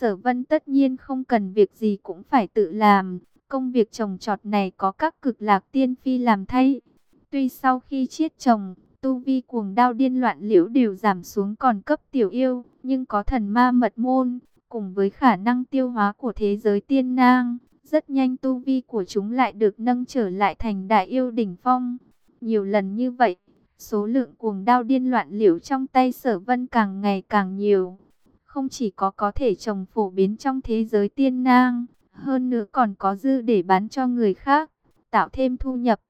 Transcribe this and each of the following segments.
Sở Vân tất nhiên không cần việc gì cũng phải tự làm, công việc trồng trọt này có các cực lạc tiên phi làm thay. Tuy sau khi chiết trồng, tu vi cuồng đao điên loạn liễu đều giảm xuống còn cấp tiểu yêu, nhưng có thần ma mật môn, cùng với khả năng tiêu hóa của thế giới tiên nang, rất nhanh tu vi của chúng lại được nâng trở lại thành đại yêu đỉnh phong. Nhiều lần như vậy, số lượng cuồng đao điên loạn liễu trong tay sở vân càng ngày càng nhiều. Không chỉ có có thể trồng phổ biến trong thế giới tiên nang, hơn nữa còn có dư để bán cho người khác, tạo thêm thu nhập.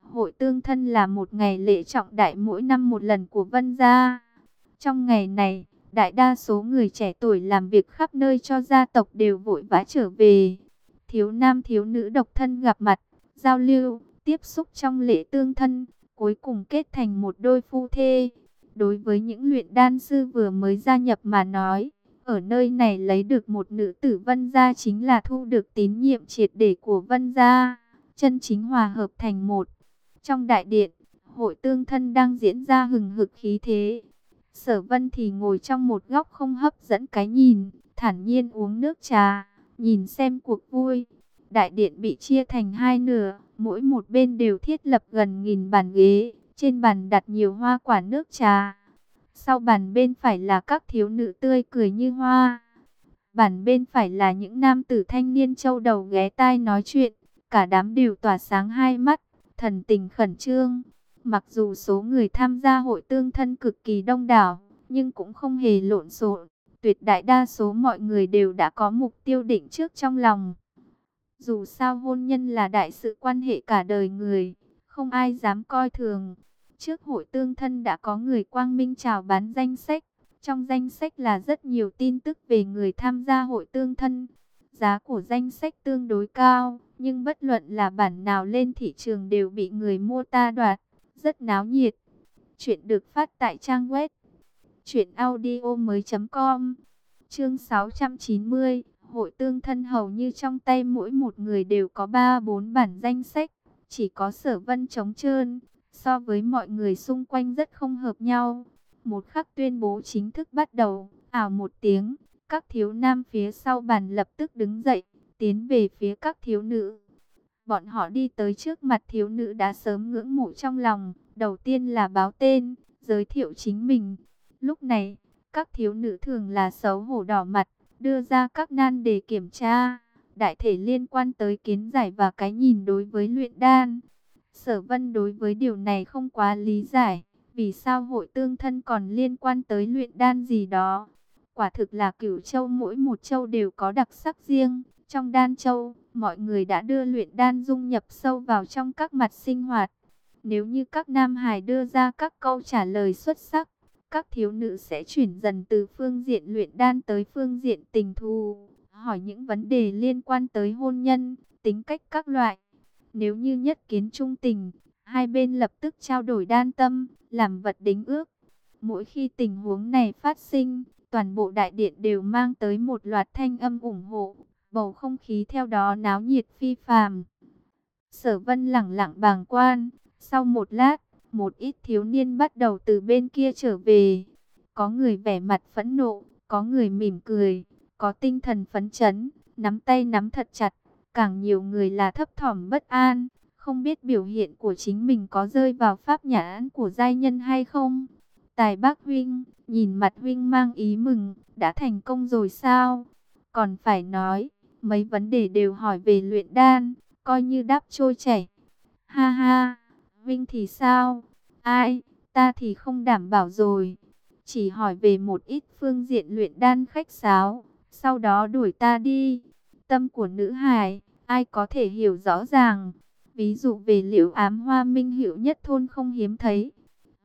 Hội tương thân là một ngày lễ trọng đại mỗi năm một lần của Vân Gia. Trong ngày này, đại đa số người trẻ tuổi làm việc khắp nơi cho gia tộc đều vội vã trở về. Thiếu nam thiếu nữ độc thân gặp mặt, giao lưu, tiếp xúc trong lễ tương thân, cuối cùng kết thành một đôi phu thê. Đối với những luyện đan sư vừa mới gia nhập mà nói, ở nơi này lấy được một nữ tử vân gia chính là thu được tín nhiệm triệt để của vân gia, chân chính hòa hợp thành một. Trong đại điện, hội tương thân đang diễn ra hừng hực khí thế. Sở vân thì ngồi trong một góc không hấp dẫn cái nhìn, thản nhiên uống nước trà, nhìn xem cuộc vui. Đại điện bị chia thành hai nửa, mỗi một bên đều thiết lập gần nghìn bàn ghế, trên bàn đặt nhiều hoa quả nước trà. Sau bàn bên phải là các thiếu nữ tươi cười như hoa. Bàn bên phải là những nam tử thanh niên châu đầu ghé tai nói chuyện, cả đám đều tỏa sáng hai mắt thần tình khẩn trương. Mặc dù số người tham gia hội tương thân cực kỳ đông đảo, nhưng cũng không hề lộn xộn. Tuyệt đại đa số mọi người đều đã có mục tiêu định trước trong lòng. Dù sao hôn nhân là đại sự quan hệ cả đời người, không ai dám coi thường. Trước hội tương thân đã có người quang minh chào bán danh sách. Trong danh sách là rất nhiều tin tức về người tham gia hội tương thân. Giá của danh sách tương đối cao, nhưng bất luận là bản nào lên thị trường đều bị người mua ta đoạt, rất náo nhiệt. Chuyện được phát tại trang web truyệnaudiomoi.com. Chương 690, hội tương thân hầu như trong tay mỗi một người đều có 3 4 bản danh sách, chỉ có Sở Vân trống trơn, so với mọi người xung quanh rất không hợp nhau. Một khắc tuyên bố chính thức bắt đầu, ảo một tiếng, các thiếu nam phía sau bàn lập tức đứng dậy, tiến về phía các thiếu nữ. Bọn họ đi tới trước mặt thiếu nữ đã sớm ngưỡng mộ trong lòng, đầu tiên là báo tên, giới thiệu chính mình. Lúc này, các thiếu nữ thường là xấu hổ đỏ mặt, đưa ra các nan để kiểm tra, đại thể liên quan tới kiến giải và cái nhìn đối với luyện đan. Sở vân đối với điều này không quá lý giải, vì sao hội tương thân còn liên quan tới luyện đan gì đó. Quả thực là cửu châu mỗi một châu đều có đặc sắc riêng. Trong đan châu, mọi người đã đưa luyện đan dung nhập sâu vào trong các mặt sinh hoạt. Nếu như các nam hài đưa ra các câu trả lời xuất sắc, các thiếu nữ sẽ chuyển dần từ phương diện luyện đan tới phương diện tình thù, hỏi những vấn đề liên quan tới hôn nhân, tính cách các loại. Nếu như nhất kiến trung tình, hai bên lập tức trao đổi đan tâm, làm vật đính ước. Mỗi khi tình huống này phát sinh, toàn bộ đại điện đều mang tới một loạt thanh âm ủng hộ, bầu không khí theo đó náo nhiệt phi phàm. Sở Vân lẳng lặng bàng quan, sau một lát, một ít thiếu niên bắt đầu từ bên kia trở về. Có người vẻ mặt phẫn nộ, có người mỉm cười, có tinh thần phấn chấn, nắm tay nắm thật chặt, càng nhiều người là thấp thỏm bất an, không biết biểu hiện của chính mình có rơi vào pháp nhãn của giai nhân hay không. Tài bác huynh, nhìn mặt huynh mang ý mừng, đã thành công rồi sao? Còn phải nói, mấy vấn đề đều hỏi về luyện đan, coi như đáp trôi chảy. Ha ha, huynh thì sao? Ai, ta thì không đảm bảo rồi. Chỉ hỏi về một ít phương diện luyện đan khách sáo, sau đó đuổi ta đi. Tâm của nữ hài, ai có thể hiểu rõ ràng. Ví dụ về liệu ám hoa minh hiệu nhất thôn không hiếm thấy,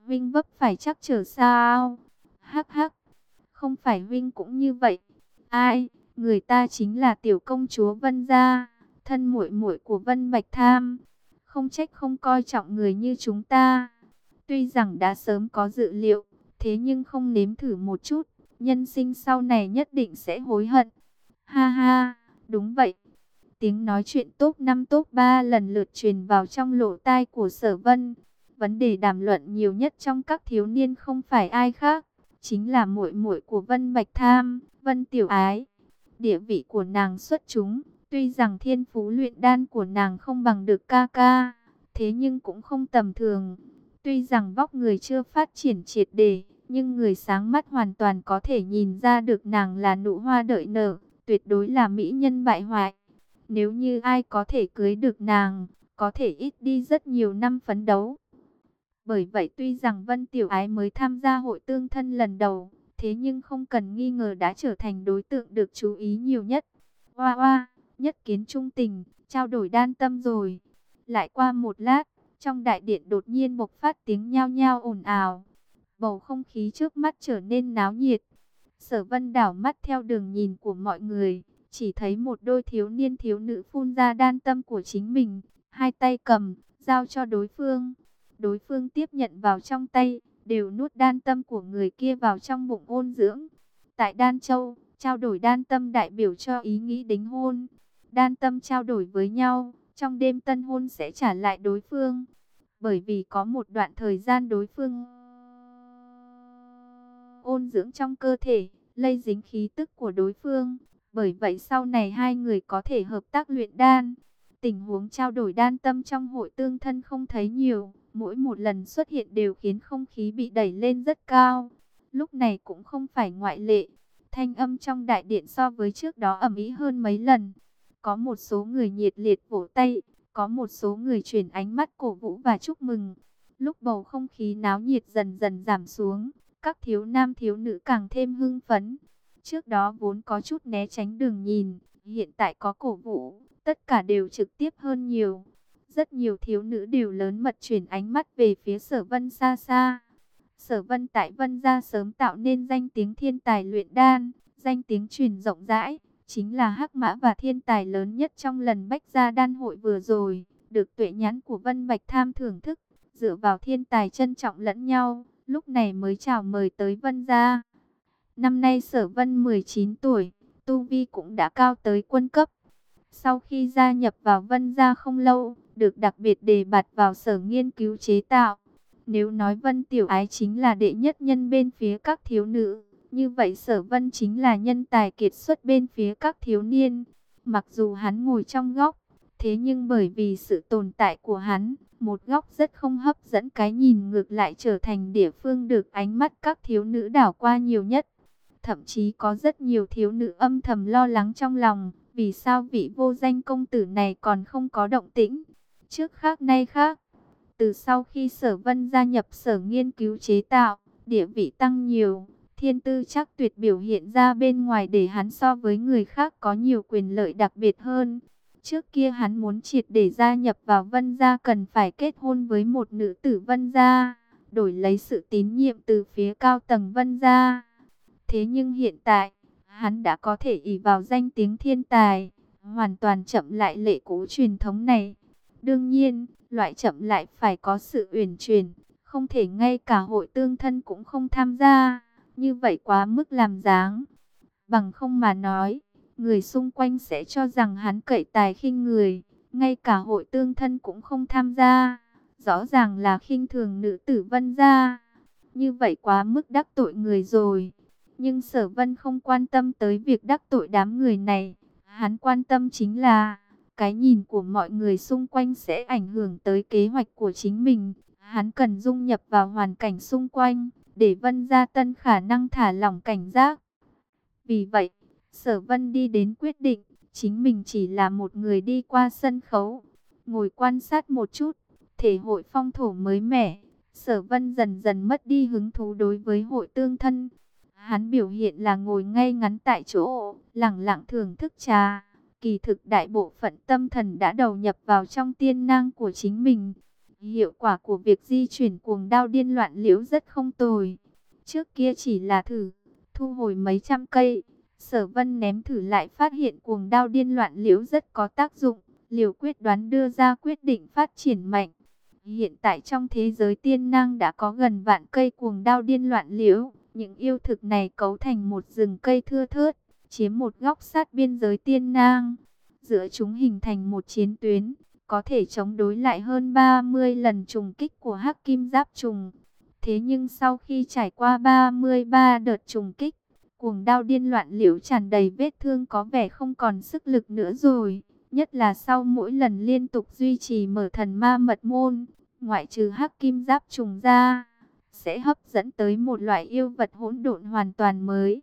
Vinh vấp phải chắc trở sao? Hắc hắc, không phải Vinh cũng như vậy. Ai, người ta chính là tiểu công chúa Vân Gia, thân muội muội của Vân Bạch Tham. Không trách không coi trọng người như chúng ta. Tuy rằng đã sớm có dự liệu, thế nhưng không nếm thử một chút, nhân sinh sau này nhất định sẽ hối hận. Ha ha, đúng vậy. Tiếng nói chuyện top 5 top 3 lần lượt truyền vào trong lỗ tai của sở vân. Vấn đề đàm luận nhiều nhất trong các thiếu niên không phải ai khác, chính là muội muội của Vân Bạch Tham, Vân Tiểu Ái. địa vị của nàng xuất chúng. Tuy rằng thiên phú luyện đan của nàng không bằng được ca ca, thế nhưng cũng không tầm thường. Tuy rằng vóc người chưa phát triển triệt đề, nhưng người sáng mắt hoàn toàn có thể nhìn ra được nàng là nụ hoa đợi nở, tuyệt đối là mỹ nhân bại hoại. Nếu như ai có thể cưới được nàng, có thể ít đi rất nhiều năm phấn đấu. Bởi vậy tuy rằng Vân Tiểu Ái mới tham gia hội tương thân lần đầu, thế nhưng không cần nghi ngờ đã trở thành đối tượng được chú ý nhiều nhất. Hoa hoa, nhất kiến trung tình, trao đổi đan tâm rồi. Lại qua một lát, trong đại điện đột nhiên bộc phát tiếng nhao nhao ồn ào. Bầu không khí trước mắt trở nên náo nhiệt. Sở vân đảo mắt theo đường nhìn của mọi người, chỉ thấy một đôi thiếu niên thiếu nữ phun ra đan tâm của chính mình, hai tay cầm, giao cho đối phương. Đối phương tiếp nhận vào trong tay, đều nuốt đan tâm của người kia vào trong bụng ôn dưỡng. Tại Đan Châu, trao đổi đan tâm đại biểu cho ý nghĩ đính hôn. Đan tâm trao đổi với nhau, trong đêm tân hôn sẽ trả lại đối phương. Bởi vì có một đoạn thời gian đối phương ôn dưỡng trong cơ thể, lây dính khí tức của đối phương. Bởi vậy sau này hai người có thể hợp tác luyện đan. Tình huống trao đổi đan tâm trong hội tương thân không thấy nhiều, mỗi một lần xuất hiện đều khiến không khí bị đẩy lên rất cao. Lúc này cũng không phải ngoại lệ, thanh âm trong đại điện so với trước đó ẩm ý hơn mấy lần. Có một số người nhiệt liệt vỗ tay, có một số người chuyển ánh mắt cổ vũ và chúc mừng. Lúc bầu không khí náo nhiệt dần dần giảm xuống, các thiếu nam thiếu nữ càng thêm hưng phấn. Trước đó vốn có chút né tránh đường nhìn, hiện tại có cổ vũ, tất cả đều trực tiếp hơn nhiều. Rất nhiều thiếu nữ đều lớn mật chuyển ánh mắt về phía sở vân xa xa. Sở vân tại vân gia sớm tạo nên danh tiếng thiên tài luyện đan, danh tiếng truyền rộng rãi, chính là hắc mã và thiên tài lớn nhất trong lần bách gia đan hội vừa rồi, được tuệ nhãn của vân bạch tham thưởng thức, dựa vào thiên tài trân trọng lẫn nhau, lúc này mới chào mời tới vân gia. Năm nay sở vân 19 tuổi, tu vi cũng đã cao tới quân cấp. Sau khi gia nhập vào vân gia không lâu, được đặc biệt đề bạt vào sở nghiên cứu chế tạo. Nếu nói Vân Tiểu Ái chính là đệ nhất nhân bên phía các thiếu nữ, như vậy sở Vân chính là nhân tài kiệt xuất bên phía các thiếu niên. Mặc dù hắn ngồi trong góc, thế nhưng bởi vì sự tồn tại của hắn, một góc rất không hấp dẫn cái nhìn ngược lại trở thành địa phương được ánh mắt các thiếu nữ đảo qua nhiều nhất. Thậm chí có rất nhiều thiếu nữ âm thầm lo lắng trong lòng, vì sao vị vô danh công tử này còn không có động tĩnh trước khác nay khác. Từ sau khi sở vân gia nhập sở nghiên cứu chế tạo, địa vị tăng nhiều, thiên tư chắc tuyệt biểu hiện ra bên ngoài để hắn so với người khác có nhiều quyền lợi đặc biệt hơn. Trước kia hắn muốn triệt để gia nhập vào vân gia cần phải kết hôn với một nữ tử vân gia, đổi lấy sự tín nhiệm từ phía cao tầng vân gia. Thế nhưng hiện tại, hắn đã có thể ỷ vào danh tiếng thiên tài, hoàn toàn chậm lại lệ cũ truyền thống này. Đương nhiên, loại chậm lại phải có sự uyển chuyển, không thể ngay cả hội tương thân cũng không tham gia, như vậy quá mức làm dáng. Bằng không mà nói, người xung quanh sẽ cho rằng hắn cậy tài khinh người, ngay cả hội tương thân cũng không tham gia, rõ ràng là khinh thường nữ tử vân gia. Như vậy quá mức đắc tội người rồi. Nhưng sở vân không quan tâm tới việc đắc tội đám người này, hắn quan tâm chính là cái nhìn của mọi người xung quanh sẽ ảnh hưởng tới kế hoạch của chính mình. Hắn cần dung nhập vào hoàn cảnh xung quanh, để Vân Gia Tân khả năng thả lỏng cảnh giác. Vì vậy, Sở Vân đi đến quyết định, chính mình chỉ là một người đi qua sân khấu, ngồi quan sát một chút, thể hội phong thổ mới mẻ. Sở Vân dần dần mất đi hứng thú đối với hội tương thân. Hắn biểu hiện là ngồi ngay ngắn tại chỗ, lặng lặng thưởng thức trà Kỳ thực đại bộ phận tâm thần đã đầu nhập vào trong tiên năng của chính mình. Hiệu quả của việc di chuyển cuồng đao điên loạn liễu rất không tồi. Trước kia chỉ là thử, thu hồi mấy trăm cây. Sở vân ném thử lại phát hiện cuồng đao điên loạn liễu rất có tác dụng. Liều quyết đoán đưa ra quyết định phát triển mạnh. Hiện tại trong thế giới tiên năng đã có gần vạn cây cuồng đao điên loạn liễu. Những yêu thực này cấu thành một rừng cây thưa thớt chiếm một góc sát biên giới tiên nang. Giữa chúng hình thành một chiến tuyến, có thể chống đối lại hơn 30 lần trùng kích của hắc kim giáp trùng. Thế nhưng sau khi trải qua 33 đợt trùng kích, Cuồng đao điên loạn liễu tràn đầy vết thương có vẻ không còn sức lực nữa rồi. Nhất là sau mỗi lần liên tục duy trì mở thần ma mật môn, ngoại trừ hắc kim giáp trùng ra, sẽ hấp dẫn tới một loại yêu vật hỗn độn hoàn toàn mới.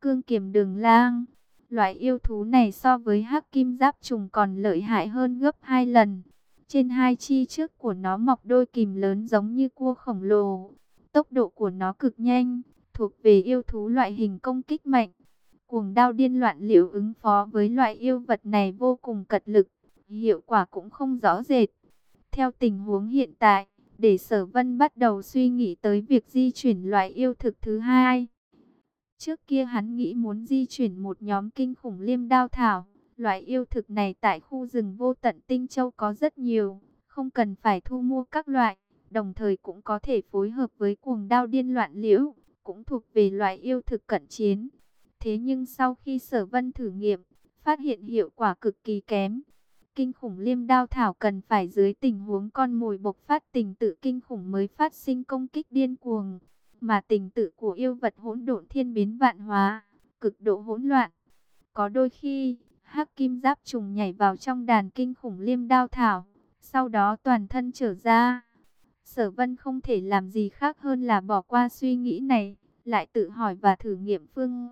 Cương kiềm đường lang, loại yêu thú này so với hắc kim giáp trùng còn lợi hại hơn gấp hai lần. Trên hai chi trước của nó mọc đôi kìm lớn giống như cua khổng lồ. Tốc độ của nó cực nhanh, thuộc về yêu thú loại hình công kích mạnh. Cuồng đao điên loạn liệu ứng phó với loại yêu vật này vô cùng cật lực, hiệu quả cũng không rõ rệt. Theo tình huống hiện tại, để sở vân bắt đầu suy nghĩ tới việc di chuyển loại yêu thực thứ hai. Trước kia hắn nghĩ muốn di chuyển một nhóm kinh khủng liêm đao thảo. Loại yêu thực này tại khu rừng vô tận Tinh Châu có rất nhiều, không cần phải thu mua các loại, đồng thời cũng có thể phối hợp với cuồng đao điên loạn liễu, cũng thuộc về loại yêu thực cận chiến. Thế nhưng sau khi sở vân thử nghiệm, phát hiện hiệu quả cực kỳ kém. Kinh khủng liêm đao thảo cần phải dưới tình huống con mồi bộc phát tình tự kinh khủng mới phát sinh công kích điên cuồng. Mà tình tự của yêu vật hỗn độn thiên biến vạn hóa, cực độ hỗn loạn. Có đôi khi, hắc kim giáp trùng nhảy vào trong đàn kinh khủng liêm đao thảo, sau đó toàn thân trở ra. Sở vân không thể làm gì khác hơn là bỏ qua suy nghĩ này, lại tự hỏi và thử nghiệm phương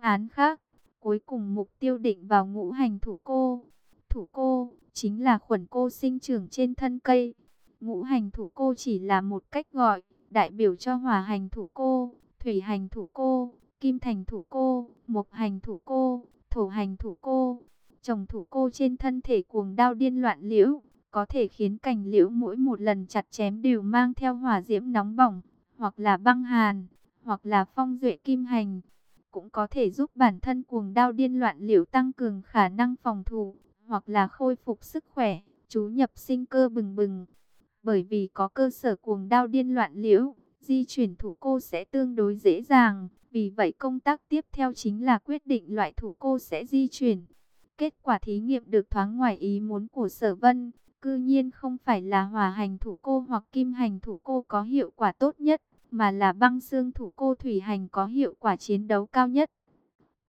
án khác. Cuối cùng mục tiêu định vào ngũ hành thủ cô. Thủ cô chính là khuẩn cô sinh trưởng trên thân cây. Ngũ hành thủ cô chỉ là một cách gọi, đại biểu cho hỏa hành thủ cô, thủy hành thủ cô, kim thành thủ cô, mộc hành thủ cô, thổ hành thủ cô. Trồng thủ cô trên thân thể cuồng đao điên loạn liễu, có thể khiến cành liễu mỗi một lần chặt chém đều mang theo hỏa diễm nóng bỏng, hoặc là băng hàn, hoặc là phong duệ kim hành. Cũng có thể giúp bản thân cuồng đao điên loạn liễu tăng cường khả năng phòng thủ, hoặc là khôi phục sức khỏe, chú nhập sinh cơ bừng bừng. Bởi vì có cơ sở cuồng đao điên loạn liễu, di chuyển thủ cô sẽ tương đối dễ dàng. Vì vậy công tác tiếp theo chính là quyết định loại thủ cô sẽ di chuyển. Kết quả thí nghiệm được thoáng ngoài ý muốn của sở vân. Cư nhiên không phải là hòa hành thủ cô hoặc kim hành thủ cô có hiệu quả tốt nhất, mà là băng xương thủ cô thủy hành có hiệu quả chiến đấu cao nhất.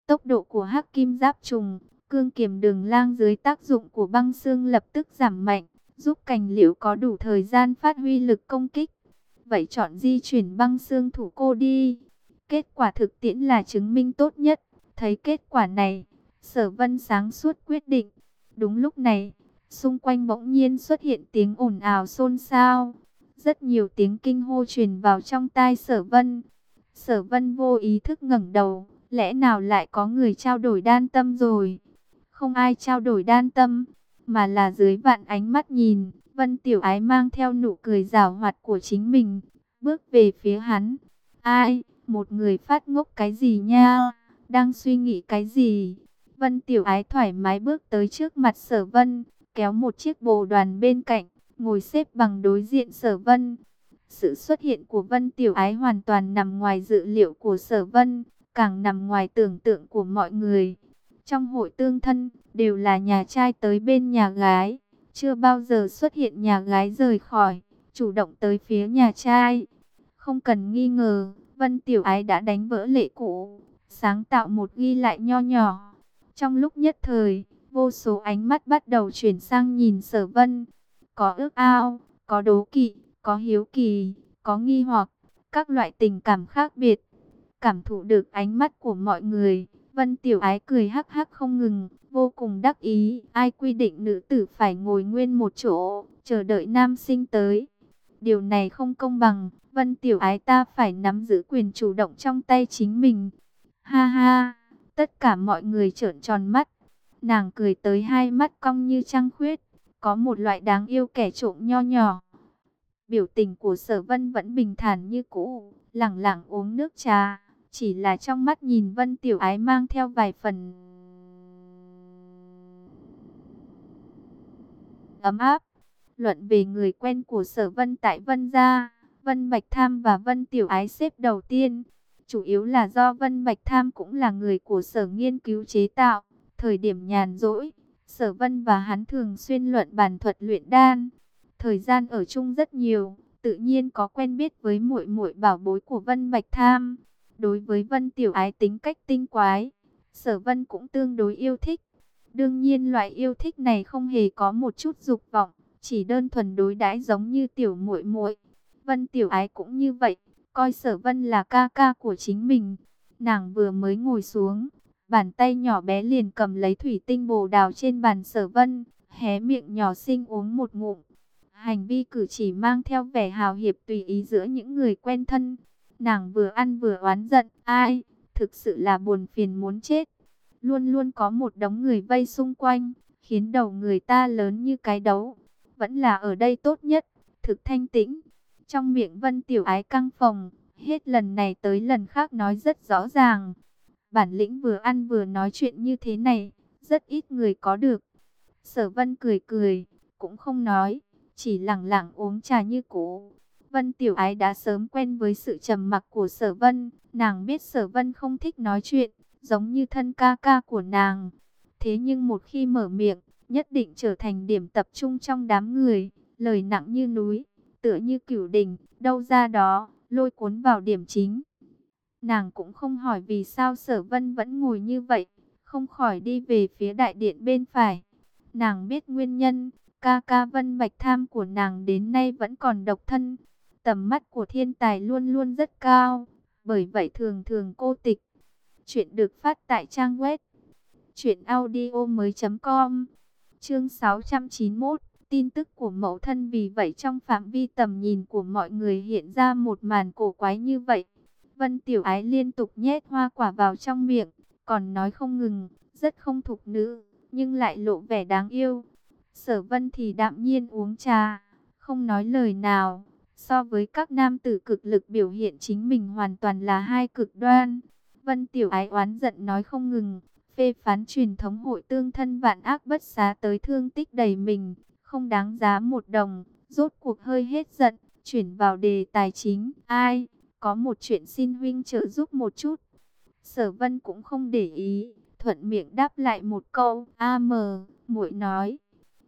Tốc độ của hắc kim giáp trùng, cương kiềm đường lang dưới tác dụng của băng xương lập tức giảm mạnh, giúp cành liễu có đủ thời gian phát huy lực công kích. Vậy chọn di chuyển băng xương thủ cô đi. Kết quả thực tiễn là chứng minh tốt nhất. Thấy kết quả này, sở vân sáng suốt quyết định. Đúng lúc này, xung quanh bỗng nhiên xuất hiện tiếng ồn ào xôn xao. Rất nhiều tiếng kinh hô truyền vào trong tai sở vân. Sở vân vô ý thức ngẩng đầu, lẽ nào lại có người trao đổi đan tâm rồi? Không ai trao đổi đan tâm, mà là dưới vạn ánh mắt nhìn, Vân Tiểu Ái mang theo nụ cười rào hoạt của chính mình, bước về phía hắn. Ai? Một người phát ngốc cái gì nha? Đang suy nghĩ cái gì? Vân Tiểu Ái thoải mái bước tới trước mặt Sở Vân, kéo một chiếc bồ đoàn bên cạnh, ngồi xếp bằng đối diện Sở Vân. Sự xuất hiện của Vân Tiểu Ái hoàn toàn nằm ngoài dự liệu của Sở Vân, càng nằm ngoài tưởng tượng của mọi người. Trong hội tương thân, đều là nhà trai tới bên nhà gái, chưa bao giờ xuất hiện nhà gái rời khỏi, chủ động tới phía nhà trai. Không cần nghi ngờ, Vân Tiểu Ái đã đánh vỡ lệ cũ, sáng tạo một ghi lại nho nhỏ. Trong lúc nhất thời, vô số ánh mắt bắt đầu chuyển sang nhìn sở vân. Có ước ao, có đố kỵ, có hiếu kỳ, có nghi hoặc, các loại tình cảm khác biệt. Cảm thụ được ánh mắt của mọi người, Vân Tiểu Ái cười hắc hắc không ngừng, vô cùng đắc ý. Ai quy định nữ tử phải ngồi nguyên một chỗ, chờ đợi nam sinh tới. Điều này không công bằng, Vân Tiểu Ái ta phải nắm giữ quyền chủ động trong tay chính mình. Ha ha, tất cả mọi người trợn tròn mắt. Nàng cười tới hai mắt cong như trăng khuyết, có một loại đáng yêu kẻ trộm nho nhỏ. Biểu tình của sở vân vẫn bình thản như cũ, lẳng lặng uống nước trà. Chỉ là trong mắt nhìn Vân Tiểu Ái mang theo vài phần ấm áp. Luận về người quen của Sở Vân tại Vân gia, Vân Bạch Tham và Vân Tiểu Ái xếp đầu tiên. Chủ yếu là do Vân Bạch Tham cũng là người của Sở nghiên cứu chế tạo. Thời điểm nhàn rỗi, Sở Vân và hắn thường xuyên luận bàn thuật luyện đan. Thời gian ở chung rất nhiều, tự nhiên có quen biết với muội muội bảo bối của Vân Bạch Tham. Đối với Vân Tiểu Ái tính cách tinh quái, Sở Vân cũng tương đối yêu thích. Đương nhiên loại yêu thích này không hề có một chút dục vọng, chỉ đơn thuần đối đãi giống như tiểu muội muội. Vân Tiểu Ái cũng như vậy, coi Sở Vân là ca ca của chính mình. Nàng vừa mới ngồi xuống, bàn tay nhỏ bé liền cầm lấy thủy tinh bồ đào trên bàn Sở Vân, hé miệng nhỏ xinh uống một ngụm. Hành vi cử chỉ mang theo vẻ hào hiệp tùy ý giữa những người quen thân. Nàng vừa ăn vừa oán giận, ai, thực sự là buồn phiền muốn chết. Luôn luôn có một đống người vây xung quanh, khiến đầu người ta lớn như cái đấu. Vẫn là ở đây tốt nhất, thực thanh tĩnh. Trong miệng Vân Tiểu Ái căng phòng, hết lần này tới lần khác nói rất rõ ràng. Bản lĩnh vừa ăn vừa nói chuyện như thế này, rất ít người có được. Sở Vân cười cười, cũng không nói, chỉ lặng lặng uống trà như cũ. Vân Tiểu Ái đã sớm quen với sự trầm mặc của Sở Vân, nàng biết Sở Vân không thích nói chuyện, giống như thân ca ca của nàng. Thế nhưng một khi mở miệng, nhất định trở thành điểm tập trung trong đám người, lời nặng như núi, tựa như cửu đỉnh, đâu ra đó, lôi cuốn vào điểm chính. Nàng cũng không hỏi vì sao Sở Vân vẫn ngồi như vậy, không khỏi đi về phía đại điện bên phải. Nàng biết nguyên nhân, ca ca Vân Bạch Tham của nàng đến nay vẫn còn độc thân. Tầm mắt của thiên tài luôn luôn rất cao, bởi vậy thường thường cô tịch. Chuyện được phát tại trang web truyệnaudiomoi.com. Chương 691, tin tức của mẫu thân vì vậy trong phạm vi tầm nhìn của mọi người hiện ra một màn cổ quái như vậy. Vân Tiểu Ái liên tục nhét hoa quả vào trong miệng, còn nói không ngừng, rất không thục nữ, nhưng lại lộ vẻ đáng yêu. Sở Vân thì đạm nhiên uống trà, không nói lời nào. So với các nam tử cực lực biểu hiện chính mình hoàn toàn là hai cực đoan. Vân Tiểu Ái oán giận nói không ngừng, phê phán truyền thống hội tương thân vạn ác bất xá tới thương tích đầy mình, không đáng giá một đồng, rốt cuộc hơi hết giận, chuyển vào đề tài chính. Ai, có một chuyện xin huynh trợ giúp một chút. Sở Vân cũng không để ý, thuận miệng đáp lại một câu, A mờ, muội nói.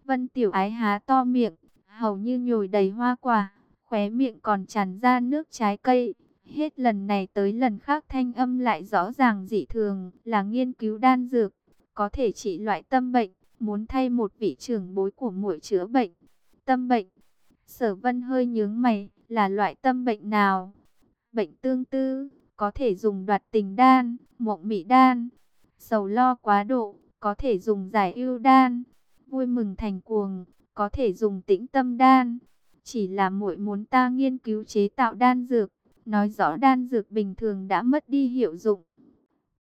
Vân Tiểu Ái há to miệng, hầu như nhồi đầy hoa quả, khóe miệng còn tràn ra nước trái cây. Hết lần này tới lần khác thanh âm lại rõ ràng dị thường, là nghiên cứu đan dược, có thể trị loại tâm bệnh, muốn thay một vị trưởng bối của muội chữa bệnh. Tâm bệnh. Sở Vân hơi nhướng mày, là loại tâm bệnh nào? Bệnh tương tư, có thể dùng đoạt tình đan, mộng mị đan. Sầu lo quá độ, có thể dùng giải ưu đan. Vui mừng thành cuồng, có thể dùng tĩnh tâm đan. Chỉ là muội muốn ta nghiên cứu chế tạo đan dược, nói rõ đan dược bình thường đã mất đi hiệu dụng.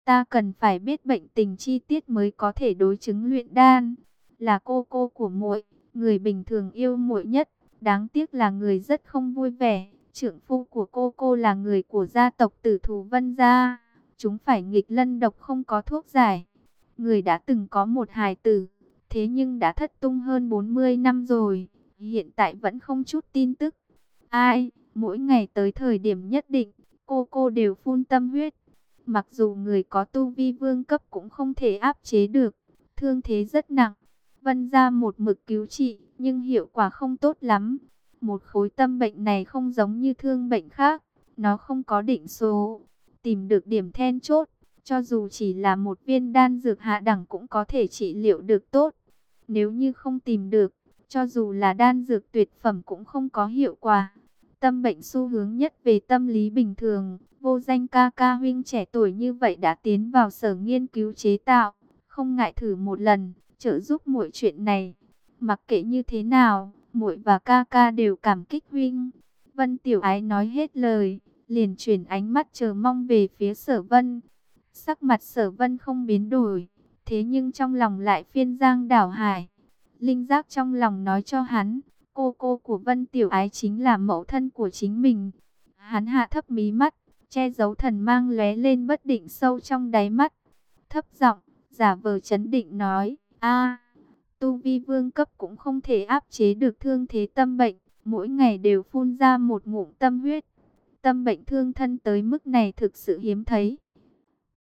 Ta cần phải biết bệnh tình chi tiết mới có thể đối chứng luyện đan. Là cô cô của muội, người bình thường yêu muội nhất, đáng tiếc là người rất không vui vẻ. Trưởng phu của cô cô là người của gia tộc Tử Thù Vân gia, chúng phải nghịch lân độc không có thuốc giải. Người đã từng có một hài tử, thế nhưng đã thất tung hơn 40 năm rồi, hiện tại vẫn không chút tin tức. Ai, mỗi ngày tới thời điểm nhất định, cô cô đều phun tâm huyết. Mặc dù người có tu vi vương cấp cũng không thể áp chế được, thương thế rất nặng. Vân ra một mực cứu trị, nhưng hiệu quả không tốt lắm. Một khối tâm bệnh này không giống như thương bệnh khác, nó không có định số. Tìm được điểm then chốt, cho dù chỉ là một viên đan dược hạ đẳng cũng có thể trị liệu được tốt. Nếu như không tìm được, cho dù là đan dược tuyệt phẩm cũng không có hiệu quả. Tâm bệnh xu hướng nhất về tâm lý bình thường, vô danh ca ca huynh trẻ tuổi như vậy đã tiến vào sở nghiên cứu chế tạo, không ngại thử một lần, trợ giúp mọi chuyện này. Mặc kệ như thế nào, muội và ca ca đều cảm kích huynh. Vân Tiểu Ái nói hết lời, liền chuyển ánh mắt chờ mong về phía sở vân. Sắc mặt sở vân không biến đổi, thế nhưng trong lòng lại phiên giang đảo hải. Linh giác trong lòng nói cho hắn, cô cô của Vân Tiểu Ái chính là mẫu thân của chính mình. Hắn hạ thấp mí mắt, che giấu thần mang lóe lên bất định sâu trong đáy mắt. Thấp giọng, giả vờ chấn định nói, a tu vi vương cấp cũng không thể áp chế được thương thế tâm bệnh, mỗi ngày đều phun ra một ngụm tâm huyết. Tâm bệnh thương thân tới mức này thực sự hiếm thấy.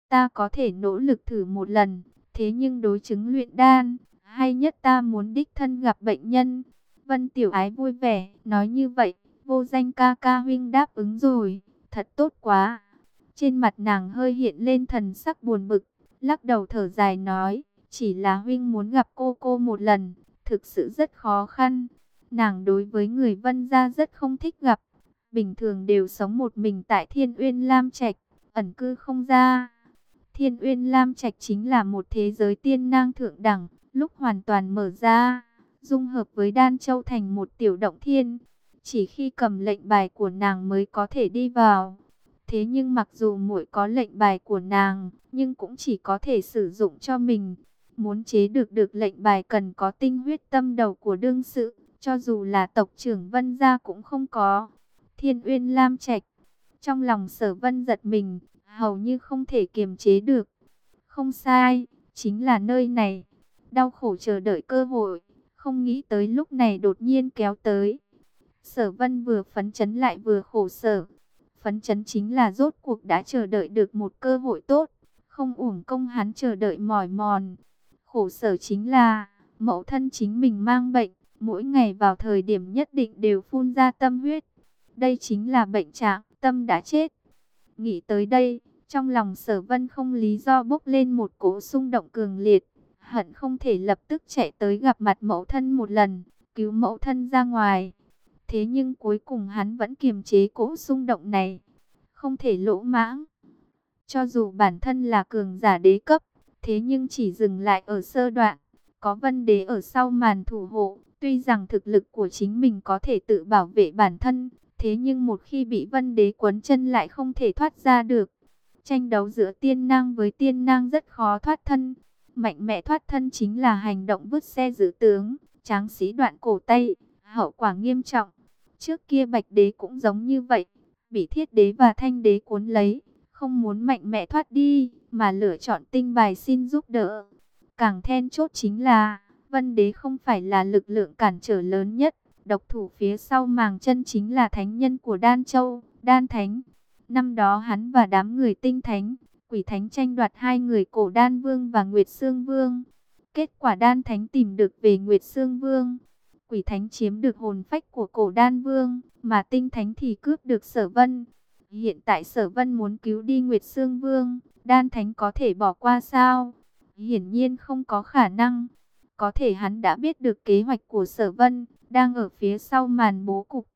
Ta có thể nỗ lực thử một lần, thế nhưng đối chứng luyện đan, hay nhất ta muốn đích thân gặp bệnh nhân. Vân Tiểu Ái vui vẻ, nói như vậy, vô danh ca ca huynh đáp ứng rồi, thật tốt quá. Trên mặt nàng hơi hiện lên thần sắc buồn bực, lắc đầu thở dài nói, chỉ là huynh muốn gặp cô cô một lần, thực sự rất khó khăn. Nàng đối với người vân gia rất không thích gặp, bình thường đều sống một mình tại Thiên Uyên Lam Trạch, ẩn cư không ra. Thiên Uyên Lam Trạch chính là một thế giới tiên nang thượng đẳng, lúc hoàn toàn mở ra, dung hợp với Đan Châu thành một tiểu động thiên. Chỉ khi cầm lệnh bài của nàng mới có thể đi vào. Thế nhưng mặc dù muội có lệnh bài của nàng, nhưng cũng chỉ có thể sử dụng cho mình. Muốn chế được được lệnh bài cần có tinh huyết tâm đầu của đương sự, cho dù là tộc trưởng Vân gia cũng không có. Thiên Uyên Lam Trạch, trong lòng Sở Vân giật mình, hầu như không thể kiềm chế được. Không sai, chính là nơi này. Đau khổ chờ đợi cơ hội, không nghĩ tới lúc này đột nhiên kéo tới. Sở Vân vừa phấn chấn lại vừa khổ sở. Phấn chấn chính là rốt cuộc đã chờ đợi được một cơ hội tốt, không uổng công hắn chờ đợi mỏi mòn. Khổ sở chính là, mẫu thân chính mình mang bệnh, mỗi ngày vào thời điểm nhất định đều phun ra tâm huyết. Đây chính là bệnh trạng, tâm đã chết. Nghĩ tới đây, trong lòng sở vân không lý do bốc lên một cỗ xung động cường liệt, hận không thể lập tức chạy tới gặp mặt mẫu thân một lần, cứu mẫu thân ra ngoài. Thế nhưng cuối cùng hắn vẫn kiềm chế cỗ xung động này, không thể lỗ mãng. Cho dù bản thân là cường giả đế cấp, thế nhưng chỉ dừng lại ở sơ đoạn, có vân đế ở sau màn thủ hộ, tuy rằng thực lực của chính mình có thể tự bảo vệ bản thân, thế nhưng một khi bị vân đế quấn chân lại không thể thoát ra được. Tranh đấu giữa tiên năng với tiên năng rất khó thoát thân, mạnh mẽ thoát thân chính là hành động vứt xe giữ tướng, tráng sĩ đoạn cổ tay, hậu quả nghiêm trọng. Trước kia Bạch Đế cũng giống như vậy, bị Thiết Đế và Thanh Đế cuốn lấy, không muốn mạnh mẽ thoát đi, mà lựa chọn tinh bài xin giúp đỡ. Càng then chốt chính là, Vân Đế không phải là lực lượng cản trở lớn nhất, độc thủ phía sau màng chân chính là thánh nhân của Đan Châu, Đan Thánh. Năm đó hắn và đám người tinh thánh, quỷ thánh tranh đoạt hai người cổ Đan Vương và Nguyệt Sương Vương. Kết quả Đan Thánh tìm được về Nguyệt Sương Vương, Quỷ Thánh chiếm được hồn phách của cổ đan vương, mà tinh thánh thì cướp được sở vân. Hiện tại sở vân muốn cứu đi Nguyệt Sương Vương, đan thánh có thể bỏ qua sao? Hiển nhiên không có khả năng. Có thể hắn đã biết được kế hoạch của sở vân, đang ở phía sau màn bố cục.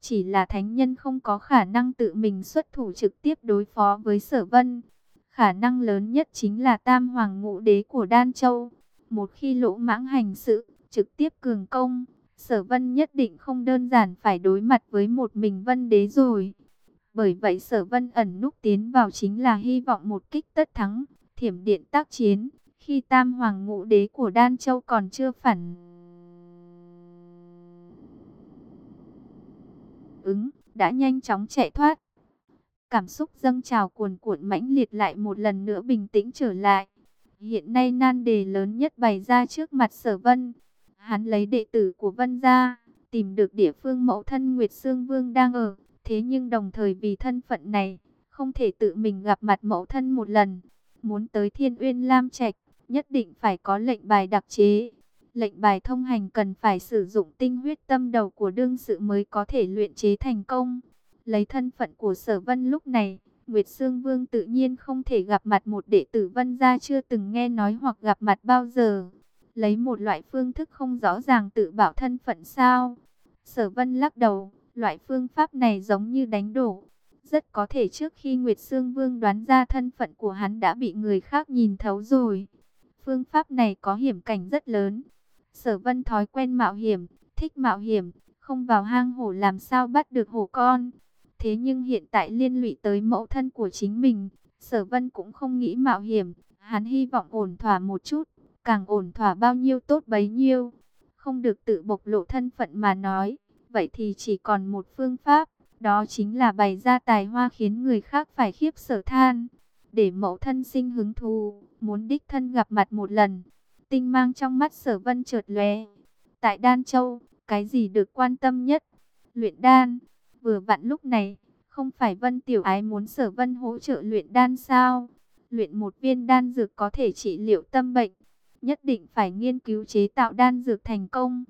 Chỉ là thánh nhân không có khả năng tự mình xuất thủ trực tiếp đối phó với sở vân. Khả năng lớn nhất chính là tam hoàng ngũ đế của Đan Châu. Một khi lỗ mãng hành sự, trực tiếp cường công, Sở Vân nhất định không đơn giản phải đối mặt với một mình Vân Đế rồi. Bởi vậy Sở Vân ẩn núp tiến vào chính là hy vọng một kích tất thắng, thiểm điện tác chiến, khi Tam Hoàng Ngũ Đế của Đan Châu còn chưa phản ứng, đã nhanh chóng chạy thoát. Cảm xúc dâng trào cuồn cuộn mãnh liệt lại một lần nữa bình tĩnh trở lại. Hiện nay nan đề lớn nhất bày ra trước mặt Sở Vân Hắn lấy đệ tử của Vân gia, tìm được địa phương mẫu thân Nguyệt Sương Vương đang ở. Thế nhưng đồng thời vì thân phận này, không thể tự mình gặp mặt mẫu thân một lần. Muốn tới Thiên Uyên Lam Trạch, nhất định phải có lệnh bài đặc chế. Lệnh bài thông hành cần phải sử dụng tinh huyết tâm đầu của đương sự mới có thể luyện chế thành công. Lấy thân phận của sở vân lúc này, Nguyệt Sương Vương tự nhiên không thể gặp mặt một đệ tử vân gia chưa từng nghe nói hoặc gặp mặt bao giờ lấy một loại phương thức không rõ ràng tự bảo thân phận sao. Sở vân lắc đầu, loại phương pháp này giống như đánh đổ. Rất có thể trước khi Nguyệt Sương Vương đoán ra thân phận của hắn đã bị người khác nhìn thấu rồi. Phương pháp này có hiểm cảnh rất lớn. Sở vân thói quen mạo hiểm, thích mạo hiểm, không vào hang hổ làm sao bắt được hổ con. Thế nhưng hiện tại liên lụy tới mẫu thân của chính mình, sở vân cũng không nghĩ mạo hiểm, hắn hy vọng ổn thỏa một chút càng ổn thỏa bao nhiêu tốt bấy nhiêu. Không được tự bộc lộ thân phận mà nói, vậy thì chỉ còn một phương pháp, đó chính là bày ra tài hoa khiến người khác phải khiếp sở than. Để mẫu thân sinh hứng thú, muốn đích thân gặp mặt một lần. Tinh mang trong mắt sở vân trượt lóe. Tại Đan Châu, cái gì được quan tâm nhất? Luyện đan. Vừa vặn lúc này, không phải Vân Tiểu Ái muốn sở vân hỗ trợ luyện đan sao? Luyện một viên đan dược có thể trị liệu tâm bệnh nhất định phải nghiên cứu chế tạo đan dược thành công.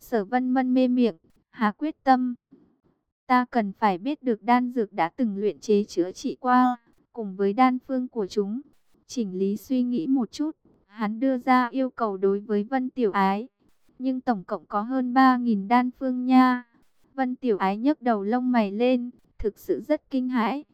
Sở vân mân mê miệng, hà quyết tâm. Ta cần phải biết được đan dược đã từng luyện chế chữa trị qua, cùng với đan phương của chúng. Chỉnh lý suy nghĩ một chút, hắn đưa ra yêu cầu đối với Vân Tiểu Ái. Nhưng tổng cộng có hơn 3.000 đan phương nha. Vân Tiểu Ái nhấc đầu lông mày lên, thực sự rất kinh hãi.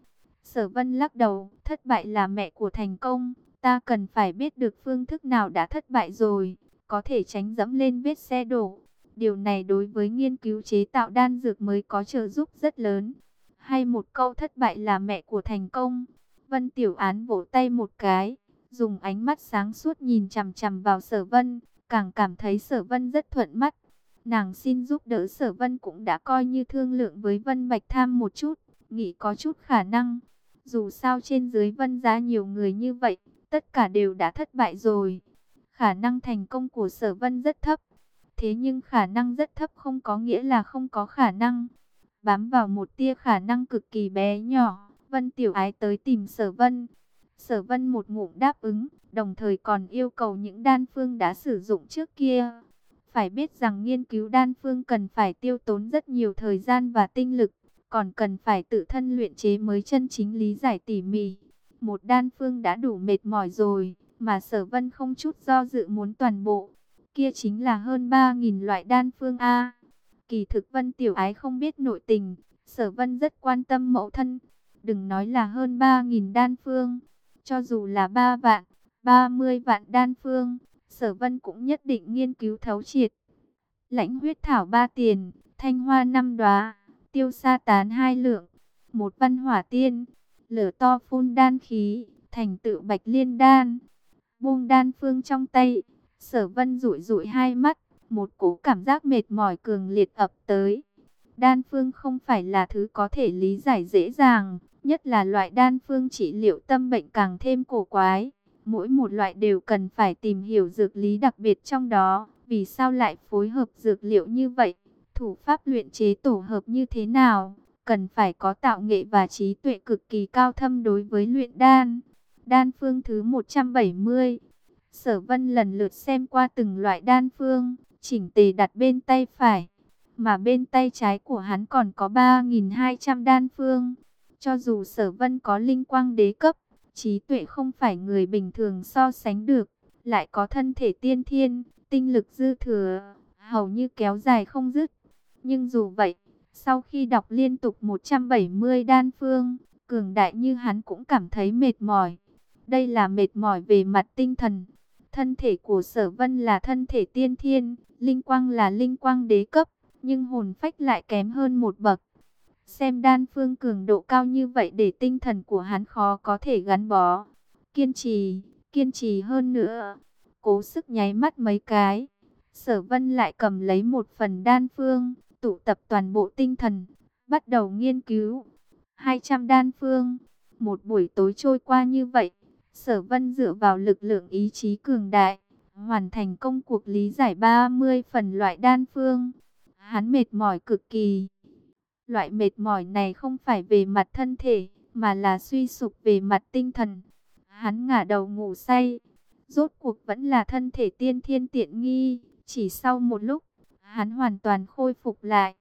Sở Vân lắc đầu, thất bại là mẹ của thành công. Ta cần phải biết được phương thức nào đã thất bại rồi, có thể tránh dẫm lên vết xe đổ. Điều này đối với nghiên cứu chế tạo đan dược mới có trợ giúp rất lớn. Hay một câu thất bại là mẹ của thành công. Vân Tiểu Án vỗ tay một cái, dùng ánh mắt sáng suốt nhìn chằm chằm vào Sở Vân, càng cảm thấy Sở Vân rất thuận mắt. Nàng xin giúp đỡ Sở Vân cũng đã coi như thương lượng với Vân Bạch Tham một chút, nghĩ có chút khả năng. Dù sao trên dưới Vân giá nhiều người như vậy, tất cả đều đã thất bại rồi. Khả năng thành công của Sở Vân rất thấp. Thế nhưng khả năng rất thấp không có nghĩa là không có khả năng. Bám vào một tia khả năng cực kỳ bé nhỏ, Vân Tiểu Ái tới tìm Sở Vân. Sở Vân một ngụm đáp ứng, đồng thời còn yêu cầu những đan phương đã sử dụng trước kia. Phải biết rằng nghiên cứu đan phương cần phải tiêu tốn rất nhiều thời gian và tinh lực, còn cần phải tự thân luyện chế mới chân chính lý giải tỉ mỉ. Một đan phương đã đủ mệt mỏi rồi, mà Sở Vân không chút do dự muốn toàn bộ kia chính là hơn 3.000 loại đan phương A. Kỳ thực Vân Tiểu Ái không biết nội tình, Sở Vân rất quan tâm mẫu thân. Đừng nói là hơn 3.000 đan phương, cho dù là 3 vạn, 30 vạn đan phương, Sở Vân cũng nhất định nghiên cứu thấu triệt. Lãnh huyết thảo 3 tiền, thanh hoa 5 đóa, tiêu sa tán 2 lượng, một văn hỏa tiên, lửa to phun đan khí, thành tựu bạch liên đan. Buông đan phương trong tay, Sở vân rụi rụi hai mắt, một cố cảm giác mệt mỏi cường liệt ập tới. Đan phương không phải là thứ có thể lý giải dễ dàng, nhất là loại đan phương trị liệu tâm bệnh càng thêm cổ quái. Mỗi một loại đều cần phải tìm hiểu dược lý đặc biệt trong đó, vì sao lại phối hợp dược liệu như vậy, thủ pháp luyện chế tổ hợp như thế nào, cần phải có tạo nghệ và trí tuệ cực kỳ cao thâm đối với luyện đan. Đan phương thứ 170 Sở vân lần lượt xem qua từng loại đan phương, chỉnh tề đặt bên tay phải. Mà bên tay trái của hắn còn có 3.200 đan phương. Cho dù sở vân có linh quang đế cấp, trí tuệ không phải người bình thường so sánh được. Lại có thân thể tiên thiên, tinh lực dư thừa, hầu như kéo dài không dứt. Nhưng dù vậy, sau khi đọc liên tục 170 đan phương, cường đại như hắn cũng cảm thấy mệt mỏi. Đây là mệt mỏi về mặt tinh thần, Thân thể của sở vân là thân thể tiên thiên, linh quang là linh quang đế cấp, nhưng hồn phách lại kém hơn một bậc. Xem đan phương cường độ cao như vậy để tinh thần của hắn khó có thể gắn bó. Kiên trì, kiên trì hơn nữa. Cố sức nháy mắt mấy cái. Sở vân lại cầm lấy một phần đan phương, tụ tập toàn bộ tinh thần, bắt đầu nghiên cứu. 200 đan phương, một buổi tối trôi qua như vậy, Sở Vân dựa vào lực lượng ý chí cường đại, hoàn thành công cuộc lý giải 30 phần loại đan phương. Hắn mệt mỏi cực kỳ. Loại mệt mỏi này không phải về mặt thân thể, mà là suy sụp về mặt tinh thần. Hắn ngả đầu ngủ say, rốt cuộc vẫn là thân thể tiên thiên tiện nghi, chỉ sau một lúc, hắn hoàn toàn khôi phục lại.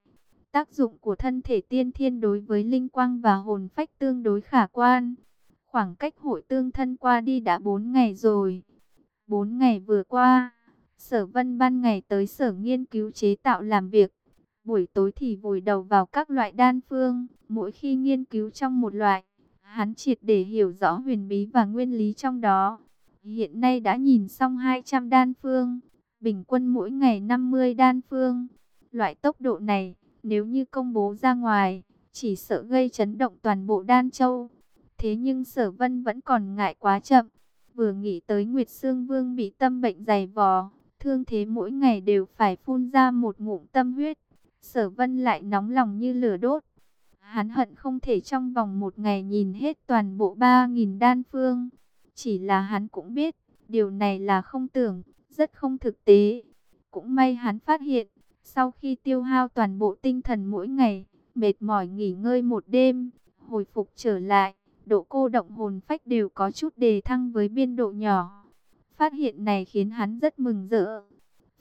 Tác dụng của thân thể tiên thiên đối với linh quang và hồn phách tương đối khả quan. Khoảng cách hội tương thân qua đi đã 4 ngày rồi. 4 ngày vừa qua, sở vân ban ngày tới sở nghiên cứu chế tạo làm việc. Buổi tối thì vùi đầu vào các loại đan phương. Mỗi khi nghiên cứu trong một loại, hắn triệt để hiểu rõ huyền bí và nguyên lý trong đó. Hiện nay đã nhìn xong 200 đan phương, bình quân mỗi ngày 50 đan phương. Loại tốc độ này, nếu như công bố ra ngoài, chỉ sợ gây chấn động toàn bộ đan châu. Thế nhưng sở vân vẫn còn ngại quá chậm. Vừa nghĩ tới Nguyệt Sương Vương bị tâm bệnh dày vò, thương thế mỗi ngày đều phải phun ra một ngụm tâm huyết. Sở vân lại nóng lòng như lửa đốt. Hắn hận không thể trong vòng một ngày nhìn hết toàn bộ 3.000 đan phương. Chỉ là hắn cũng biết, điều này là không tưởng, rất không thực tế. Cũng may hắn phát hiện, sau khi tiêu hao toàn bộ tinh thần mỗi ngày, mệt mỏi nghỉ ngơi một đêm, hồi phục trở lại, độ cô động hồn phách đều có chút đề thăng với biên độ nhỏ. Phát hiện này khiến hắn rất mừng rỡ.